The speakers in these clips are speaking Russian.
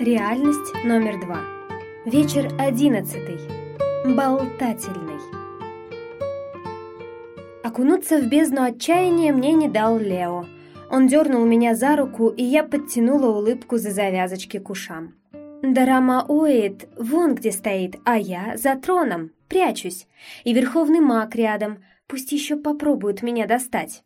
Реальность номер два. Вечер одиннадцатый. Болтательный. Окунуться в бездну отчаяния мне не дал Лео. Он дернул меня за руку, и я подтянула улыбку за завязочки к ушам. Дарама Оид вон где стоит, а я за троном, прячусь. И верховный маг рядом, пусть еще попробуют меня достать.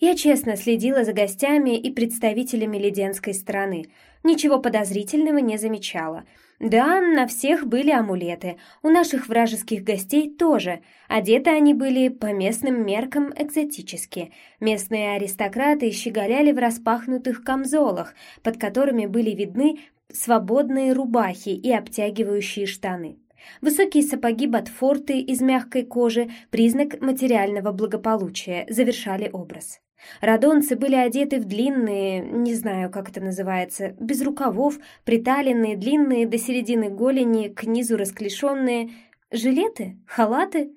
Я честно следила за гостями и представителями леденской страны. Ничего подозрительного не замечала. Да, на всех были амулеты, у наших вражеских гостей тоже. Одеты они были по местным меркам экзотически. Местные аристократы щеголяли в распахнутых камзолах, под которыми были видны свободные рубахи и обтягивающие штаны. Высокие сапоги Ботфорты из мягкой кожи, признак материального благополучия, завершали образ. Радонцы были одеты в длинные, не знаю, как это называется, без рукавов, приталенные, длинные до середины голени, к низу расклешенные, жилеты, халаты.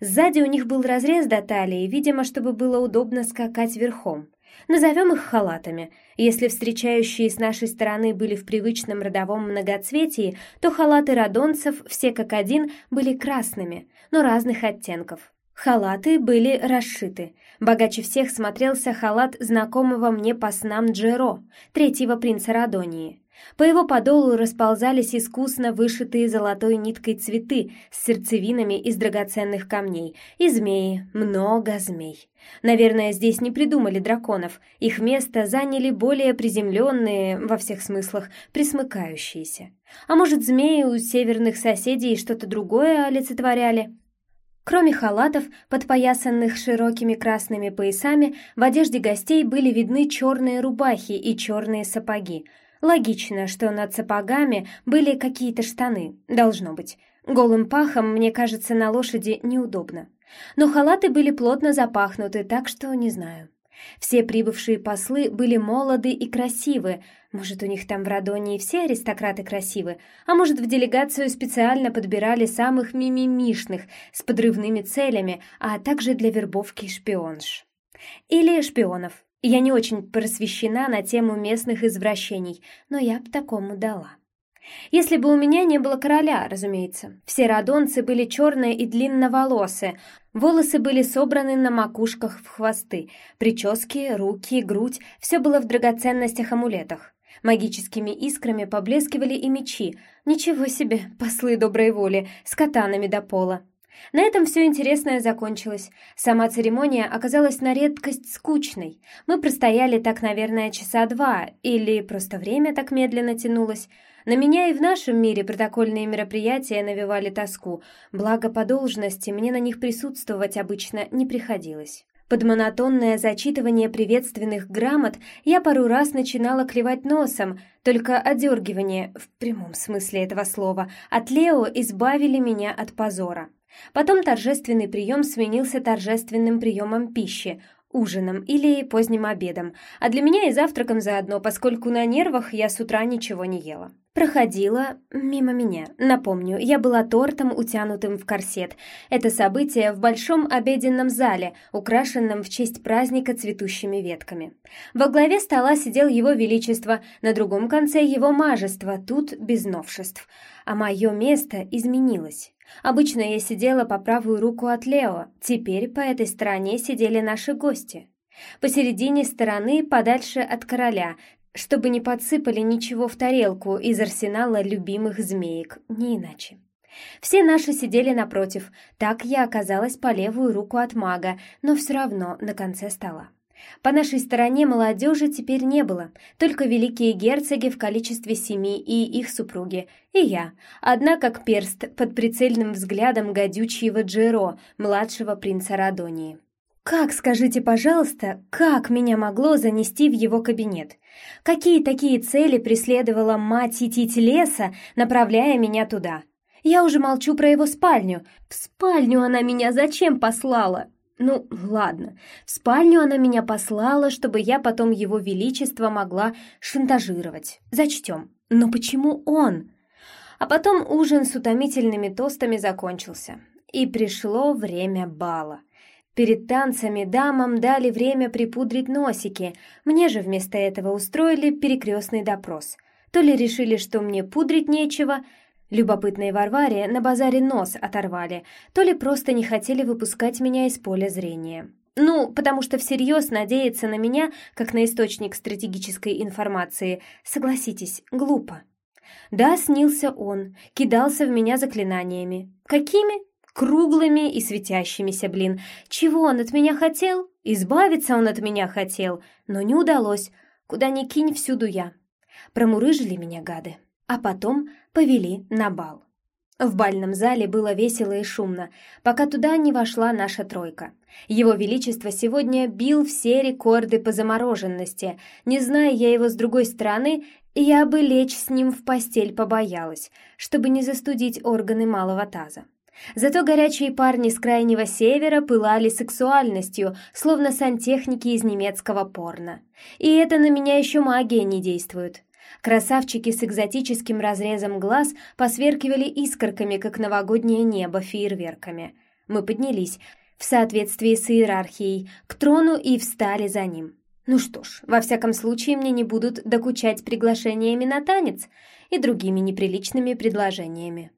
Сзади у них был разрез до талии, видимо, чтобы было удобно скакать верхом. Назовем их халатами. Если встречающие с нашей стороны были в привычном родовом многоцветии, то халаты радонцев, все как один, были красными, но разных оттенков. Халаты были расшиты. Богаче всех смотрелся халат знакомого мне по снам Джеро, третьего принца Радонии. По его подолу расползались искусно вышитые золотой ниткой цветы с сердцевинами из драгоценных камней и змеи, много змей. Наверное, здесь не придумали драконов, их место заняли более приземленные, во всех смыслах, присмыкающиеся. А может, змеи у северных соседей что-то другое олицетворяли? Кроме халатов, подпоясанных широкими красными поясами, в одежде гостей были видны черные рубахи и черные сапоги. Логично, что над сапогами были какие-то штаны, должно быть. Голым пахом, мне кажется, на лошади неудобно. Но халаты были плотно запахнуты, так что не знаю. Все прибывшие послы были молоды и красивы. Может, у них там в Радонии все аристократы красивы, а может, в делегацию специально подбирали самых мимимишных с подрывными целями, а также для вербовки шпионш. Или шпионов. Я не очень просвещена на тему местных извращений, но я б такому дала. Если бы у меня не было короля, разумеется. Все радонцы были черные и длинноволосые, волосы были собраны на макушках в хвосты, прически, руки, грудь — все было в драгоценностях-амулетах. Магическими искрами поблескивали и мечи. Ничего себе, послы доброй воли, с катанами до пола. На этом все интересное закончилось. Сама церемония оказалась на редкость скучной. Мы простояли так, наверное, часа два, или просто время так медленно тянулось. На меня и в нашем мире протокольные мероприятия навевали тоску, благо по должности мне на них присутствовать обычно не приходилось. Под монотонное зачитывание приветственных грамот я пару раз начинала клевать носом, только одергивание, в прямом смысле этого слова, от Лео избавили меня от позора. Потом торжественный прием сменился торжественным приемом пищи, ужином или поздним обедом, а для меня и завтраком заодно, поскольку на нервах я с утра ничего не ела. Проходила мимо меня. Напомню, я была тортом, утянутым в корсет. Это событие в большом обеденном зале, украшенном в честь праздника цветущими ветками. Во главе стола сидел его величество, на другом конце его мажество, тут без новшеств. А мое место изменилось. Обычно я сидела по правую руку от Лео, теперь по этой стороне сидели наши гости. Посередине стороны, подальше от короля, чтобы не подсыпали ничего в тарелку из арсенала любимых змеек, не иначе. Все наши сидели напротив, так я оказалась по левую руку от мага, но все равно на конце стола. По нашей стороне молодежи теперь не было, только великие герцоги в количестве семи и их супруги, и я, одна как перст под прицельным взглядом гадючьего Джеро, младшего принца Радонии. Как, скажите, пожалуйста, как меня могло занести в его кабинет? Какие такие цели преследовала мать Тить Леса, направляя меня туда? Я уже молчу про его спальню. В спальню она меня зачем послала? Ну, ладно, в спальню она меня послала, чтобы я потом его величество могла шантажировать. Зачтем. Но почему он? А потом ужин с утомительными тостами закончился. И пришло время бала. Перед танцами дамам дали время припудрить носики, мне же вместо этого устроили перекрестный допрос. То ли решили, что мне пудрить нечего, любопытные Варваре на базаре нос оторвали, то ли просто не хотели выпускать меня из поля зрения. Ну, потому что всерьез надеяться на меня, как на источник стратегической информации, согласитесь, глупо. Да, снился он, кидался в меня заклинаниями. Какими? Круглыми и светящимися, блин. Чего он от меня хотел? Избавиться он от меня хотел, но не удалось. Куда ни кинь, всюду я. Промурыжили меня гады, а потом повели на бал. В бальном зале было весело и шумно, пока туда не вошла наша тройка. Его Величество сегодня бил все рекорды по замороженности. Не зная я его с другой стороны, я бы лечь с ним в постель побоялась, чтобы не застудить органы малого таза. Зато горячие парни с крайнего севера пылали сексуальностью, словно сантехники из немецкого порно. И это на меня еще магия не действует. Красавчики с экзотическим разрезом глаз посверкивали искорками, как новогоднее небо фейерверками. Мы поднялись, в соответствии с иерархией, к трону и встали за ним. Ну что ж, во всяком случае мне не будут докучать приглашениями на танец и другими неприличными предложениями.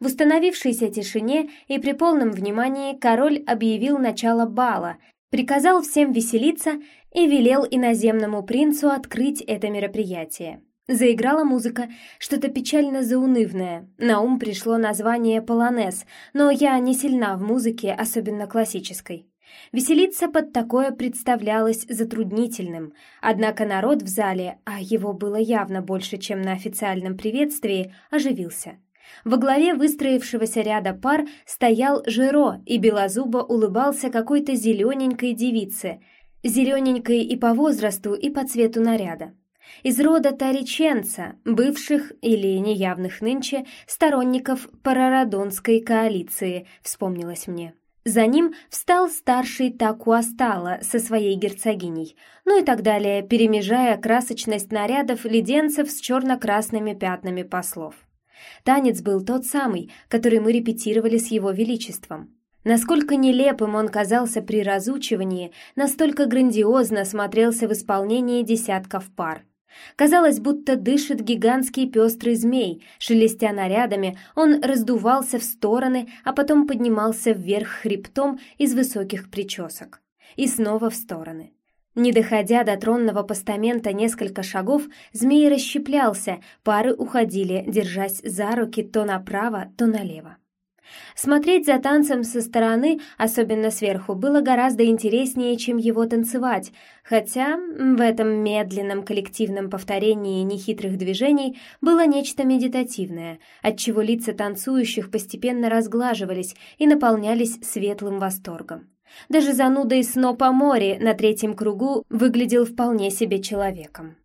В установившейся тишине и при полном внимании король объявил начало бала, приказал всем веселиться и велел иноземному принцу открыть это мероприятие. Заиграла музыка, что-то печально заунывное. На ум пришло название «Полонез», но я не сильна в музыке, особенно классической. Веселиться под такое представлялось затруднительным, однако народ в зале, а его было явно больше, чем на официальном приветствии, оживился. Во главе выстроившегося ряда пар стоял Жиро и белозубо улыбался какой-то зелененькой девице, зелененькой и по возрасту, и по цвету наряда из рода Тариченца, бывших или неявных нынче сторонников Парарадонской коалиции, вспомнилось мне. За ним встал старший Такуастала со своей герцогиней, ну и так далее, перемежая красочность нарядов леденцев с черно-красными пятнами послов. Танец был тот самый, который мы репетировали с его величеством. Насколько нелепым он казался при разучивании, настолько грандиозно смотрелся в исполнении десятков пар. Казалось, будто дышит гигантский пестрый змей, шелестя нарядами, он раздувался в стороны, а потом поднимался вверх хребтом из высоких причесок. И снова в стороны. Не доходя до тронного постамента несколько шагов, змей расщеплялся, пары уходили, держась за руки то направо, то налево. Смотреть за танцем со стороны, особенно сверху, было гораздо интереснее, чем его танцевать, хотя в этом медленном коллективном повторении нехитрых движений было нечто медитативное, отчего лица танцующих постепенно разглаживались и наполнялись светлым восторгом. Даже зануда из Снопа Мори на третьем кругу выглядел вполне себе человеком.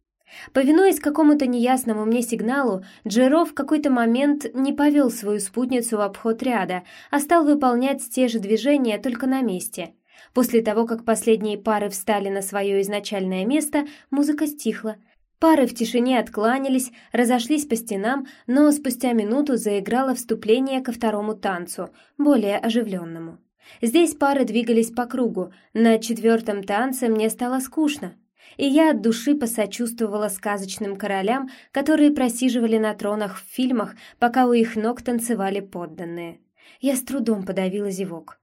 Повинуясь какому-то неясному мне сигналу, Джеро в какой-то момент не повел свою спутницу в обход ряда, а стал выполнять те же движения только на месте. После того, как последние пары встали на свое изначальное место, музыка стихла. Пары в тишине откланялись, разошлись по стенам, но спустя минуту заиграло вступление ко второму танцу, более оживленному. Здесь пары двигались по кругу, на четвертом танце мне стало скучно, и я от души посочувствовала сказочным королям, которые просиживали на тронах в фильмах, пока у их ног танцевали подданные. Я с трудом подавила зевок.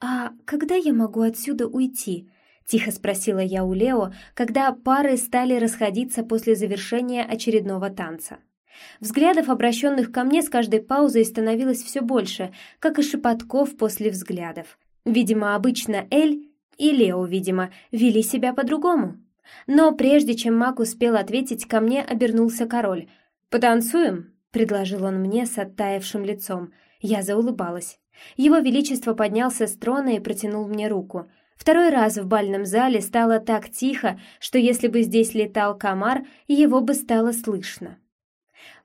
«А когда я могу отсюда уйти?» — тихо спросила я у Лео, когда пары стали расходиться после завершения очередного танца. Взглядов, обращенных ко мне, с каждой паузой становилось все больше, как и шепотков после взглядов. Видимо, обычно Эль и Лео, видимо, вели себя по-другому. Но прежде чем маг успел ответить, ко мне обернулся король. «Потанцуем?» — предложил он мне с оттаившим лицом. Я заулыбалась. Его Величество поднялся с трона и протянул мне руку. Второй раз в бальном зале стало так тихо, что если бы здесь летал комар, его бы стало слышно.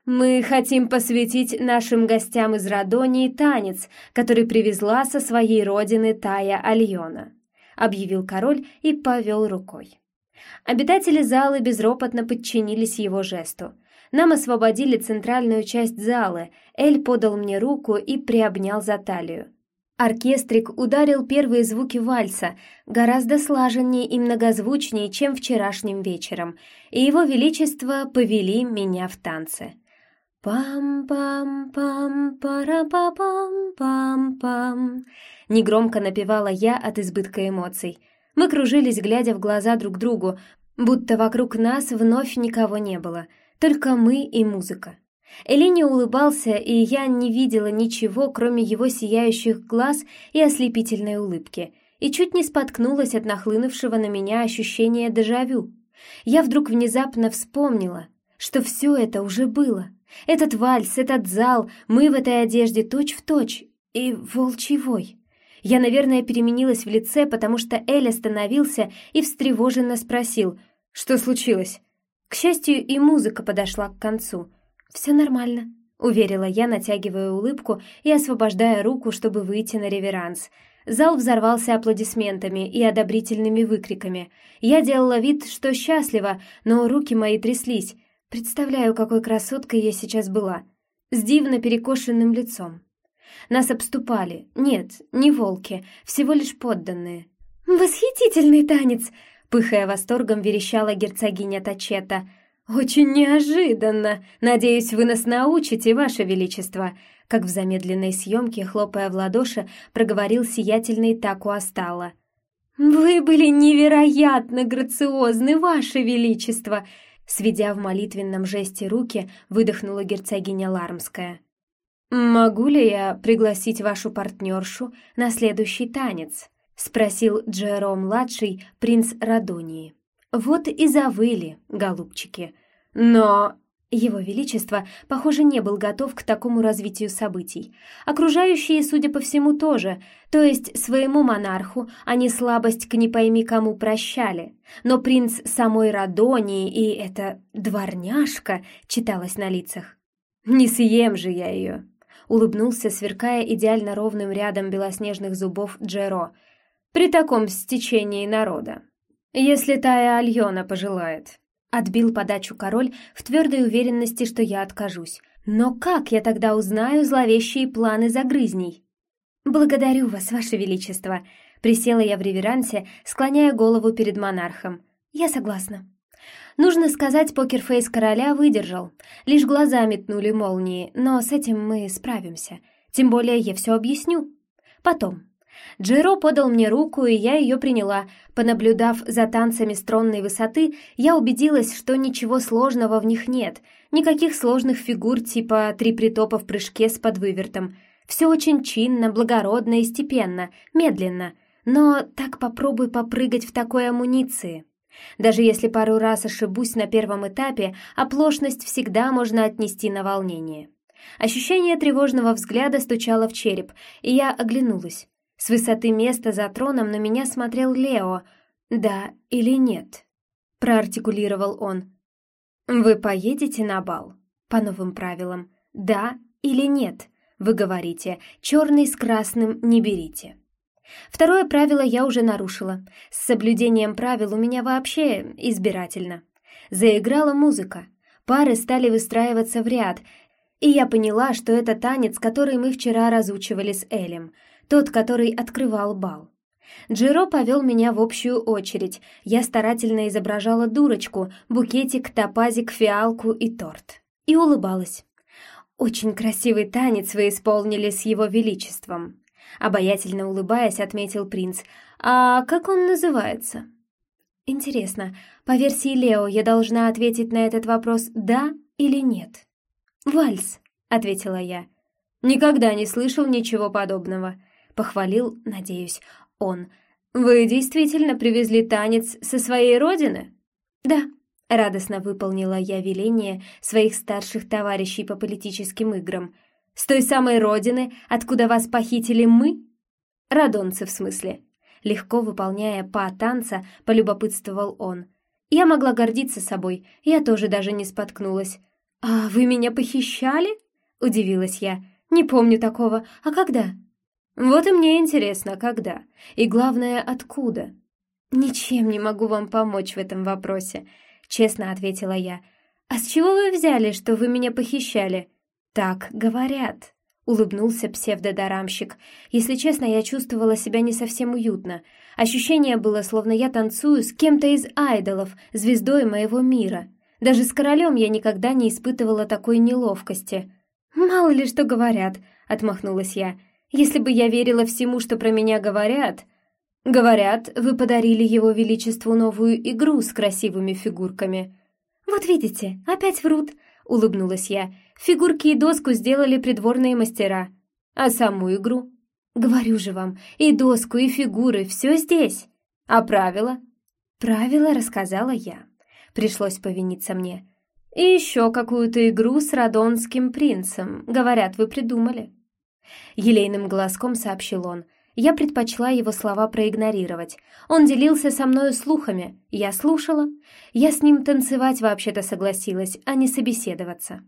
«Мы хотим посвятить нашим гостям из Радонии танец, который привезла со своей родины Тая Альона», — объявил король и повел рукой. Обитатели зала безропотно подчинились его жесту. Нам освободили центральную часть зала, Эль подал мне руку и приобнял за талию. Оркестрик ударил первые звуки вальса, гораздо слаженнее и многозвучнее, чем вчерашним вечером, и его величество повели меня в танце. «Пам-пам-пам-пара-па-пам-пам-пам», негромко напевала я от избытка эмоций. Мы кружились, глядя в глаза друг другу, будто вокруг нас вновь никого не было, только мы и музыка. Элине улыбался, и я не видела ничего, кроме его сияющих глаз и ослепительной улыбки, и чуть не споткнулась от нахлынувшего на меня ощущения дежавю. Я вдруг внезапно вспомнила, что все это уже было. Этот вальс, этот зал, мы в этой одежде точь-в-точь, и волчий. Я, наверное, переменилась в лице, потому что Эль остановился и встревоженно спросил, что случилось. К счастью, и музыка подошла к концу — «Все нормально», — уверила я, натягивая улыбку и освобождая руку, чтобы выйти на реверанс. Зал взорвался аплодисментами и одобрительными выкриками. Я делала вид, что счастлива, но руки мои тряслись. Представляю, какой красоткой я сейчас была. С дивно перекошенным лицом. Нас обступали. Нет, не волки, всего лишь подданные. «Восхитительный танец!» — пыхая восторгом, верещала герцогиня Тачета — «Очень неожиданно! Надеюсь, вы нас научите, Ваше Величество!» Как в замедленной съемке, хлопая в ладоши, проговорил сиятельный Таку Астала. «Вы были невероятно грациозны, Ваше Величество!» Сведя в молитвенном жесте руки, выдохнула герцогиня Лармская. «Могу ли я пригласить вашу партнершу на следующий танец?» — спросил Джером-младший, принц Радонии. Вот и завыли, голубчики. Но его Величество, похоже, не был готов к такому развитию событий. Окружающие, судя по всему, тоже, то есть своему монарху они слабость к не пойми кому прощали. Но принц самой Радонии и эта дворняжка читалась на лицах. «Не съем же я ее!» — улыбнулся, сверкая идеально ровным рядом белоснежных зубов Джеро. «При таком стечении народа!» «Если Тая Альона пожелает», — отбил подачу король в твердой уверенности, что я откажусь. «Но как я тогда узнаю зловещие планы загрызней?» «Благодарю вас, ваше величество», — присела я в реверансе, склоняя голову перед монархом. «Я согласна». Нужно сказать, покерфейс короля выдержал. Лишь глаза метнули молнии, но с этим мы справимся. Тем более я все объясню. Потом, Джеро подал мне руку, и я ее приняла. Понаблюдав за танцами с тронной высоты, я убедилась, что ничего сложного в них нет. Никаких сложных фигур типа «три притопа в прыжке с подвывертом». Все очень чинно, благородно и степенно, медленно. Но так попробуй попрыгать в такой амуниции. Даже если пару раз ошибусь на первом этапе, оплошность всегда можно отнести на волнение. Ощущение тревожного взгляда стучало в череп, и я оглянулась. С высоты места за троном на меня смотрел Лео. «Да или нет?» — проартикулировал он. «Вы поедете на бал?» «По новым правилам. Да или нет?» Вы говорите «черный с красным не берите». Второе правило я уже нарушила. С соблюдением правил у меня вообще избирательно. Заиграла музыка. Пары стали выстраиваться в ряд, и я поняла, что это танец, который мы вчера разучивали с Элем — тот, который открывал бал. Джеро повел меня в общую очередь. Я старательно изображала дурочку, букетик, топазик, фиалку и торт. И улыбалась. «Очень красивый танец вы исполнили с его величеством», обаятельно улыбаясь, отметил принц. «А как он называется?» «Интересно, по версии Лео я должна ответить на этот вопрос «да» или «нет»?» «Вальс», — ответила я. «Никогда не слышал ничего подобного», — похвалил, надеюсь, он. «Вы действительно привезли танец со своей родины?» «Да», — радостно выполнила я веление своих старших товарищей по политическим играм. «С той самой родины, откуда вас похитили мы?» «Радонцы, в смысле». Легко выполняя па танца, полюбопытствовал он. Я могла гордиться собой, я тоже даже не споткнулась. «А вы меня похищали?» — удивилась я. «Не помню такого. А когда?» Вот и мне интересно, когда. И главное, откуда. Ничем не могу вам помочь в этом вопросе, честно ответила я. А с чего вы взяли, что вы меня похищали? Так говорят. улыбнулся псевдодорамщик. Если честно, я чувствовала себя не совсем уютно. Ощущение было, словно я танцую с кем-то из айдолов, звездой моего мира. Даже с королем я никогда не испытывала такой неловкости. «Мало ли что говорят», — отмахнулась я. «Если бы я верила всему, что про меня говорят...» «Говорят, вы подарили его величеству новую игру с красивыми фигурками». «Вот видите, опять врут», — улыбнулась я. «Фигурки и доску сделали придворные мастера. А саму игру?» «Говорю же вам, и доску, и фигуры, все здесь. А правила?» «Правила рассказала я. Пришлось повиниться мне. И еще какую-то игру с радонским принцем, говорят, вы придумали». Елейным глазком сообщил он — я предпочла его слова проигнорировать. Он делился со мною слухами, я слушала. Я с ним танцевать вообще-то согласилась, а не собеседоваться.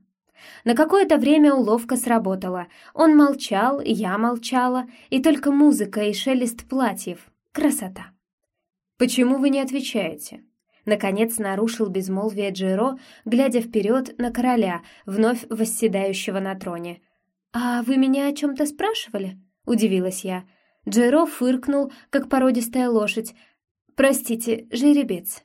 На какое-то время уловка сработала. Он молчал, я молчала, и только музыка и шелест платьев. Красота. «Почему вы не отвечаете?» Наконец нарушил безмолвие Джиро, глядя вперед на короля, вновь восседающего на троне. «А вы меня о чем-то спрашивали?» — удивилась я. Джеро фыркнул, как породистая лошадь. «Простите, жеребец».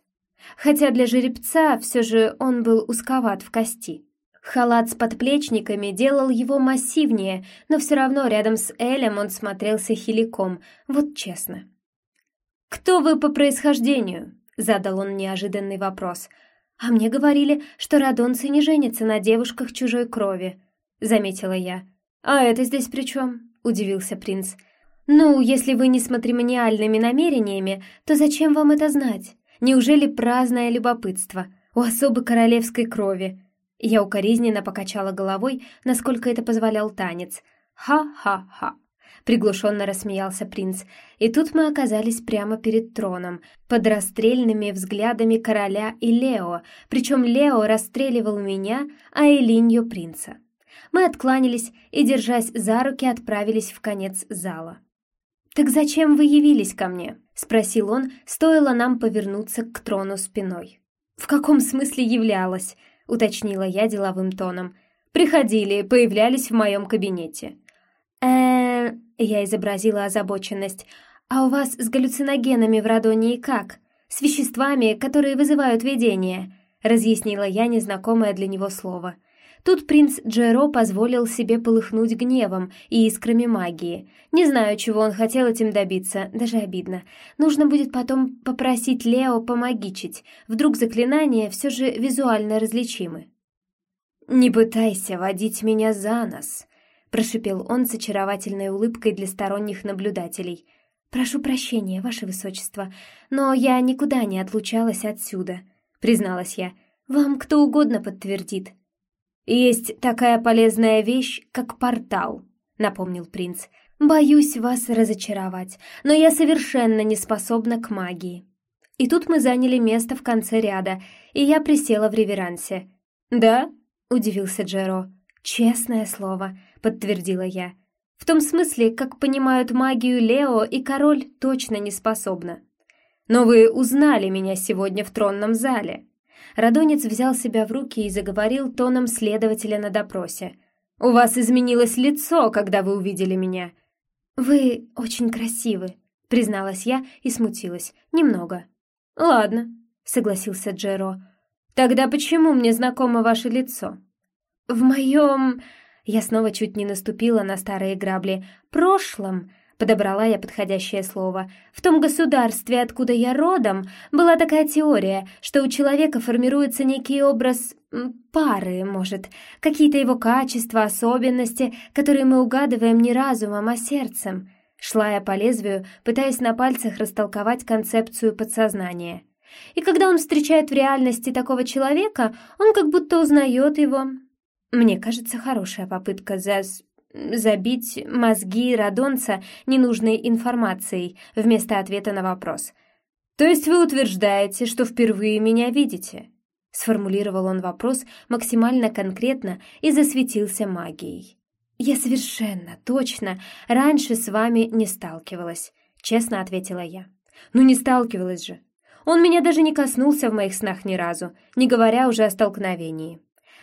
Хотя для жеребца все же он был узковат в кости. Халат с подплечниками делал его массивнее, но все равно рядом с Элем он смотрелся хиликом, вот честно. «Кто вы по происхождению?» — задал он неожиданный вопрос. «А мне говорили, что радонцы не женятся на девушках чужой крови», — заметила я. «А это здесь при чем?» — удивился принц. «Ну, если вы не с матримониальными намерениями, то зачем вам это знать? Неужели праздное любопытство? У особы королевской крови?» Я укоризненно покачала головой, насколько это позволял танец. «Ха-ха-ха!» Приглушенно рассмеялся принц. И тут мы оказались прямо перед троном, под расстрельными взглядами короля и Лео, причем Лео расстреливал меня, а Элинью принца. Мы откланялись и, держась за руки, отправились в конец зала. «Так зачем вы явились ко мне?» — спросил он, стоило нам повернуться к трону спиной. «В каком смысле являлась?» — уточнила я деловым тоном. «Приходили, появлялись в моем кабинете». э я изобразила озабоченность. «А у вас с галлюциногенами в Радонии как? С веществами, которые вызывают видение?» — разъяснила я незнакомое для него слово — Тут принц Джеро позволил себе полыхнуть гневом и искрами магии. Не знаю, чего он хотел этим добиться, даже обидно. Нужно будет потом попросить Лео помогичить. Вдруг заклинания все же визуально различимы. «Не пытайся водить меня за нос», — прошипел он с очаровательной улыбкой для сторонних наблюдателей. «Прошу прощения, ваше высочество, но я никуда не отлучалась отсюда», — призналась я. «Вам кто угодно подтвердит». «Есть такая полезная вещь, как портал», — напомнил принц. «Боюсь вас разочаровать, но я совершенно не способна к магии». И тут мы заняли место в конце ряда, и я присела в реверансе. «Да?» — удивился Джеро. «Честное слово», — подтвердила я. «В том смысле, как понимают магию Лео и король точно не способна. Но вы узнали меня сегодня в тронном зале», Радонец взял себя в руки и заговорил тоном следователя на допросе. «У вас изменилось лицо, когда вы увидели меня». «Вы очень красивы», — призналась я и смутилась. «Немного». «Ладно», — согласился Джеро. «Тогда почему мне знакомо ваше лицо?» «В моем...» Я снова чуть не наступила на старые грабли. «Прошлом Подобрала я подходящее слово. В том государстве, откуда я родом, была такая теория, что у человека формируется некий образ пары, может, какие-то его качества, особенности, которые мы угадываем не разумом, а сердцем. Шла я по лезвию, пытаясь на пальцах растолковать концепцию подсознания. И когда он встречает в реальности такого человека, он как будто узнает его. Мне кажется, хорошая попытка за забить мозги Радонца ненужной информацией вместо ответа на вопрос. «То есть вы утверждаете, что впервые меня видите?» Сформулировал он вопрос максимально конкретно и засветился магией. «Я совершенно точно раньше с вами не сталкивалась», — честно ответила я. «Ну не сталкивалась же. Он меня даже не коснулся в моих снах ни разу, не говоря уже о столкновении».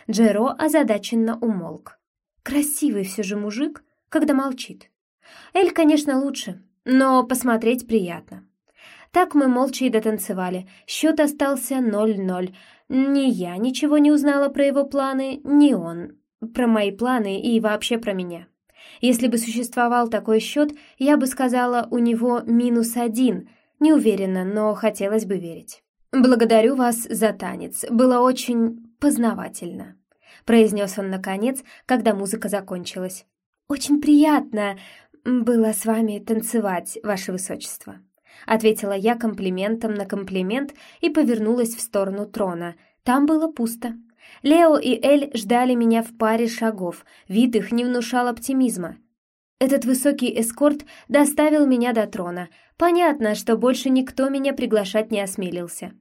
Джеро озадаченно умолк. Красивый все же мужик, когда молчит. Эль, конечно, лучше, но посмотреть приятно. Так мы молча и дотанцевали. Счет остался 0-0. Ни я ничего не узнала про его планы, ни он. Про мои планы и вообще про меня. Если бы существовал такой счет, я бы сказала, у него минус один. Не уверена, но хотелось бы верить. «Благодарю вас за танец. Было очень познавательно», — произнес он наконец, когда музыка закончилась. «Очень приятно было с вами танцевать, ваше высочество», — ответила я комплиментом на комплимент и повернулась в сторону трона. Там было пусто. Лео и Эль ждали меня в паре шагов, вид их не внушал оптимизма. Этот высокий эскорт доставил меня до трона. Понятно, что больше никто меня приглашать не осмелился.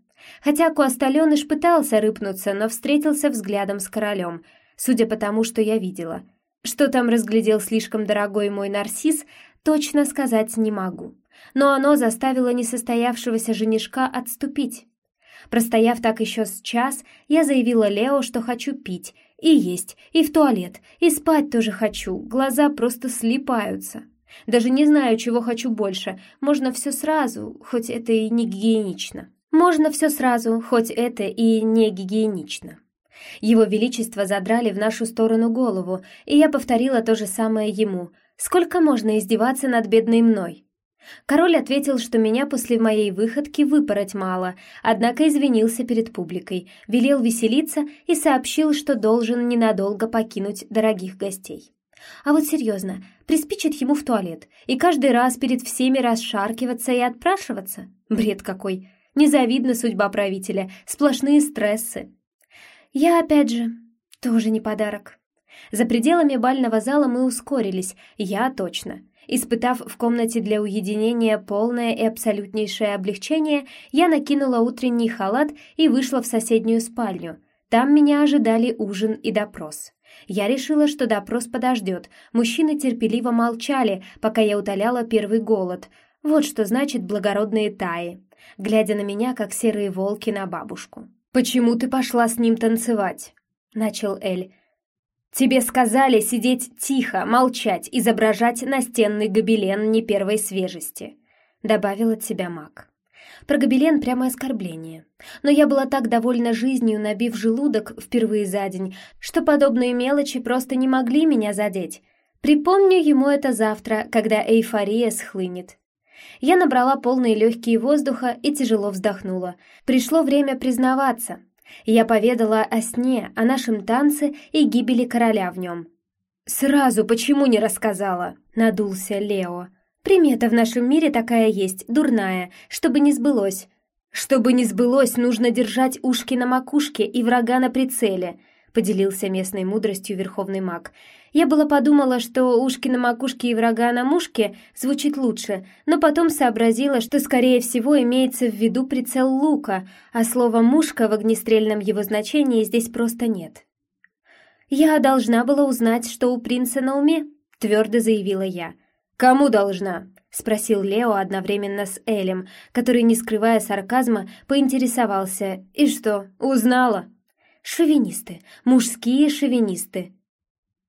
Хотя Куасталеныш пытался рыпнуться, но встретился взглядом с королем, судя по тому, что я видела. Что там разглядел слишком дорогой мой нарцисс, точно сказать не могу. Но оно заставило несостоявшегося женишка отступить. Простояв так еще с час, я заявила Лео, что хочу пить, и есть, и в туалет, и спать тоже хочу, глаза просто слипаются. Даже не знаю, чего хочу больше, можно все сразу, хоть это и не гигиенично. Можно все сразу, хоть это и не гигиенично. Его Величество задрали в нашу сторону голову, и я повторила то же самое ему. Сколько можно издеваться над бедной мной? Король ответил, что меня после моей выходки выпороть мало, однако извинился перед публикой, велел веселиться и сообщил, что должен ненадолго покинуть дорогих гостей. А вот серьезно, приспичит ему в туалет и каждый раз перед всеми расшаркиваться и отпрашиваться? Бред какой! Незавидна судьба правителя, сплошные стрессы. Я, опять же, тоже не подарок. За пределами бального зала мы ускорились, я точно — Испытав в комнате для уединения полное и абсолютнейшее облегчение, я накинула утренний халат и вышла в соседнюю спальню. Там меня ожидали ужин и допрос. Я решила, что допрос подождет. Мужчины терпеливо молчали, пока я утоляла первый голод. Вот что значит благородные таи, глядя на меня, как серые волки на бабушку. «Почему ты пошла с ним танцевать?» — начал Эль. Тебе сказали сидеть тихо, молчать, изображать настенный гобелен не первой свежести», — добавил от себя маг. Про гобелен прямо оскорбление. Но я была так довольна жизнью, набив желудок впервые за день, что подобные мелочи просто не могли меня задеть. Припомню ему это завтра, когда эйфория схлынет. Я набрала полные легкие воздуха и тяжело вздохнула. Пришло время признаваться. Я поведала о сне, о нашем танце и гибели короля в нем. «Сразу почему не рассказала?» — надулся Лео. «Примета в нашем мире такая есть, дурная, чтобы не сбылось». «Чтобы не сбылось, нужно держать ушки на макушке и врага на прицеле», — поделился местной мудростью верховный маг. Я было подумала, что ушки на макушке и врага на мушке звучит лучше, но потом сообразила, что, скорее всего, имеется в виду прицел лука, а слова «мушка» в огнестрельном его значении здесь просто нет. «Я должна была узнать, что у принца на уме», — твердо заявила я. «Кому должна?» — спросил Лео одновременно с Элем, который, не скрывая сарказма, поинтересовался. «И что, узнала?» «Шовинисты, мужские шовинисты»,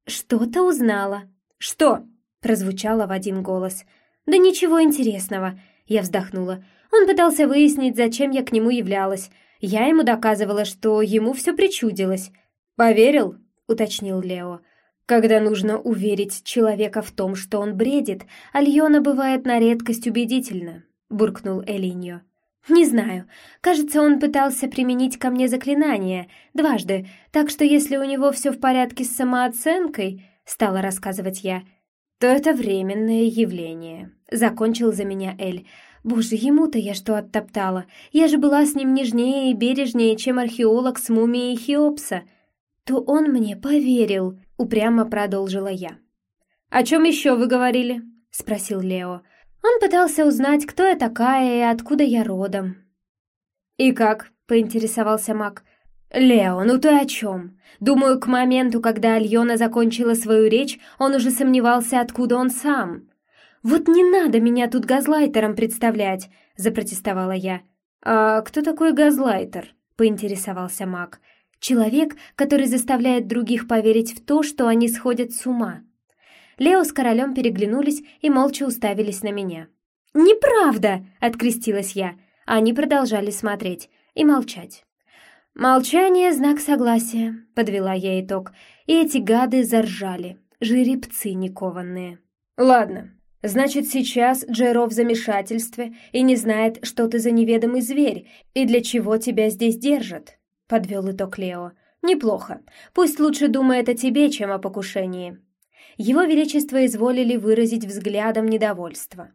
«Что-то узнала». «Что?» — прозвучало в один голос. «Да ничего интересного», — я вздохнула. Он пытался выяснить, зачем я к нему являлась. Я ему доказывала, что ему все причудилось. «Поверил?» — уточнил Лео. «Когда нужно уверить человека в том, что он бредит, Альона бывает на редкость убедительно», — буркнул Элиньо. «Не знаю. Кажется, он пытался применить ко мне заклинание дважды, так что если у него все в порядке с самооценкой, — стала рассказывать я, — то это временное явление», — закончил за меня Эль. «Боже, ему-то я что оттоптала? Я же была с ним нежнее и бережнее, чем археолог с мумией Хеопса». «То он мне поверил», — упрямо продолжила я. «О чем еще вы говорили?» — спросил Лео. Он пытался узнать, кто я такая и откуда я родом. «И как?» — поинтересовался маг. «Лео, ну ты о чем? Думаю, к моменту, когда Альона закончила свою речь, он уже сомневался, откуда он сам». «Вот не надо меня тут газлайтером представлять!» — запротестовала я. «А кто такой газлайтер?» — поинтересовался маг. Человек, который заставляет других поверить в то, что они сходят с ума. Лео с королем переглянулись и молча уставились на меня. «Неправда!» — открестилась я. Они продолжали смотреть и молчать. «Молчание — знак согласия», — подвела я итог, и эти гады заржали, жеребцы никованные. «Ладно, значит, сейчас Джеро в замешательстве и не знает, что ты за неведомый зверь и для чего тебя здесь держат», — подвел итог Лео. «Неплохо. Пусть лучше думает о тебе, чем о покушении». Его Величество изволили выразить взглядом недовольство.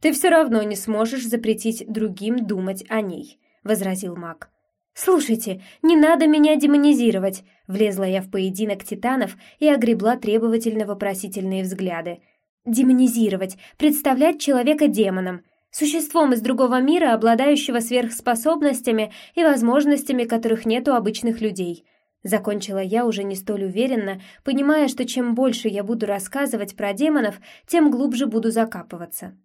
«Ты все равно не сможешь запретить другим думать о ней», — возразил маг. «Слушайте, не надо меня демонизировать!» Влезла я в поединок титанов и огребла требовательно-вопросительные взгляды. «Демонизировать, представлять человека демоном, существом из другого мира, обладающего сверхспособностями и возможностями, которых нет у обычных людей». Закончила я уже не столь уверенно, понимая, что чем больше я буду рассказывать про демонов, тем глубже буду закапываться.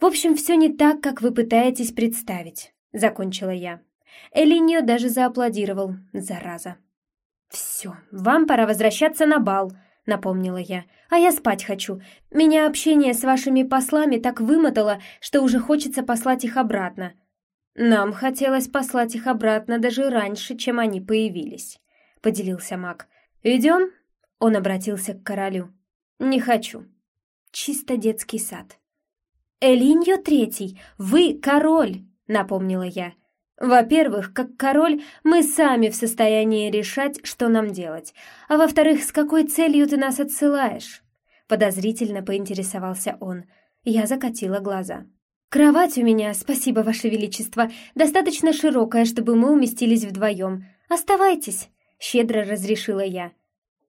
В общем, все не так, как вы пытаетесь представить, закончила я. Элиньо даже зааплодировал, зараза. «Все, вам пора возвращаться на бал», — напомнила я. «А я спать хочу. Меня общение с вашими послами так вымотало, что уже хочется послать их обратно». «Нам хотелось послать их обратно даже раньше, чем они появились», — поделился маг. «Идем?» — он обратился к королю. «Не хочу». Чисто детский сад. «Элиньо Третий, вы король!» — напомнила я. «Во-первых, как король, мы сами в состоянии решать, что нам делать. А во-вторых, с какой целью ты нас отсылаешь?» Подозрительно поинтересовался он. Я закатила глаза. «Кровать у меня, спасибо, Ваше Величество, достаточно широкая, чтобы мы уместились вдвоем. Оставайтесь!» — щедро разрешила я.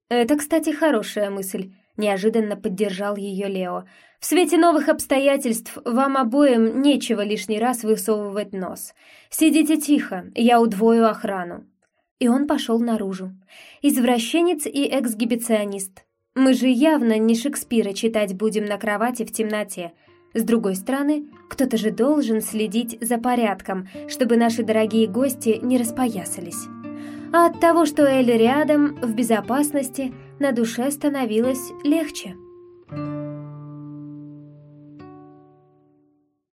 «Это, кстати, хорошая мысль», — неожиданно поддержал ее Лео. В свете новых обстоятельств вам обоим нечего лишний раз высовывать нос. Сидите тихо, я удвою охрану». И он пошел наружу. Извращенец и эксгибиционист. Мы же явно не Шекспира читать будем на кровати в темноте. С другой стороны, кто-то же должен следить за порядком, чтобы наши дорогие гости не распоясались. А от того, что Элли рядом, в безопасности, на душе становилось легче.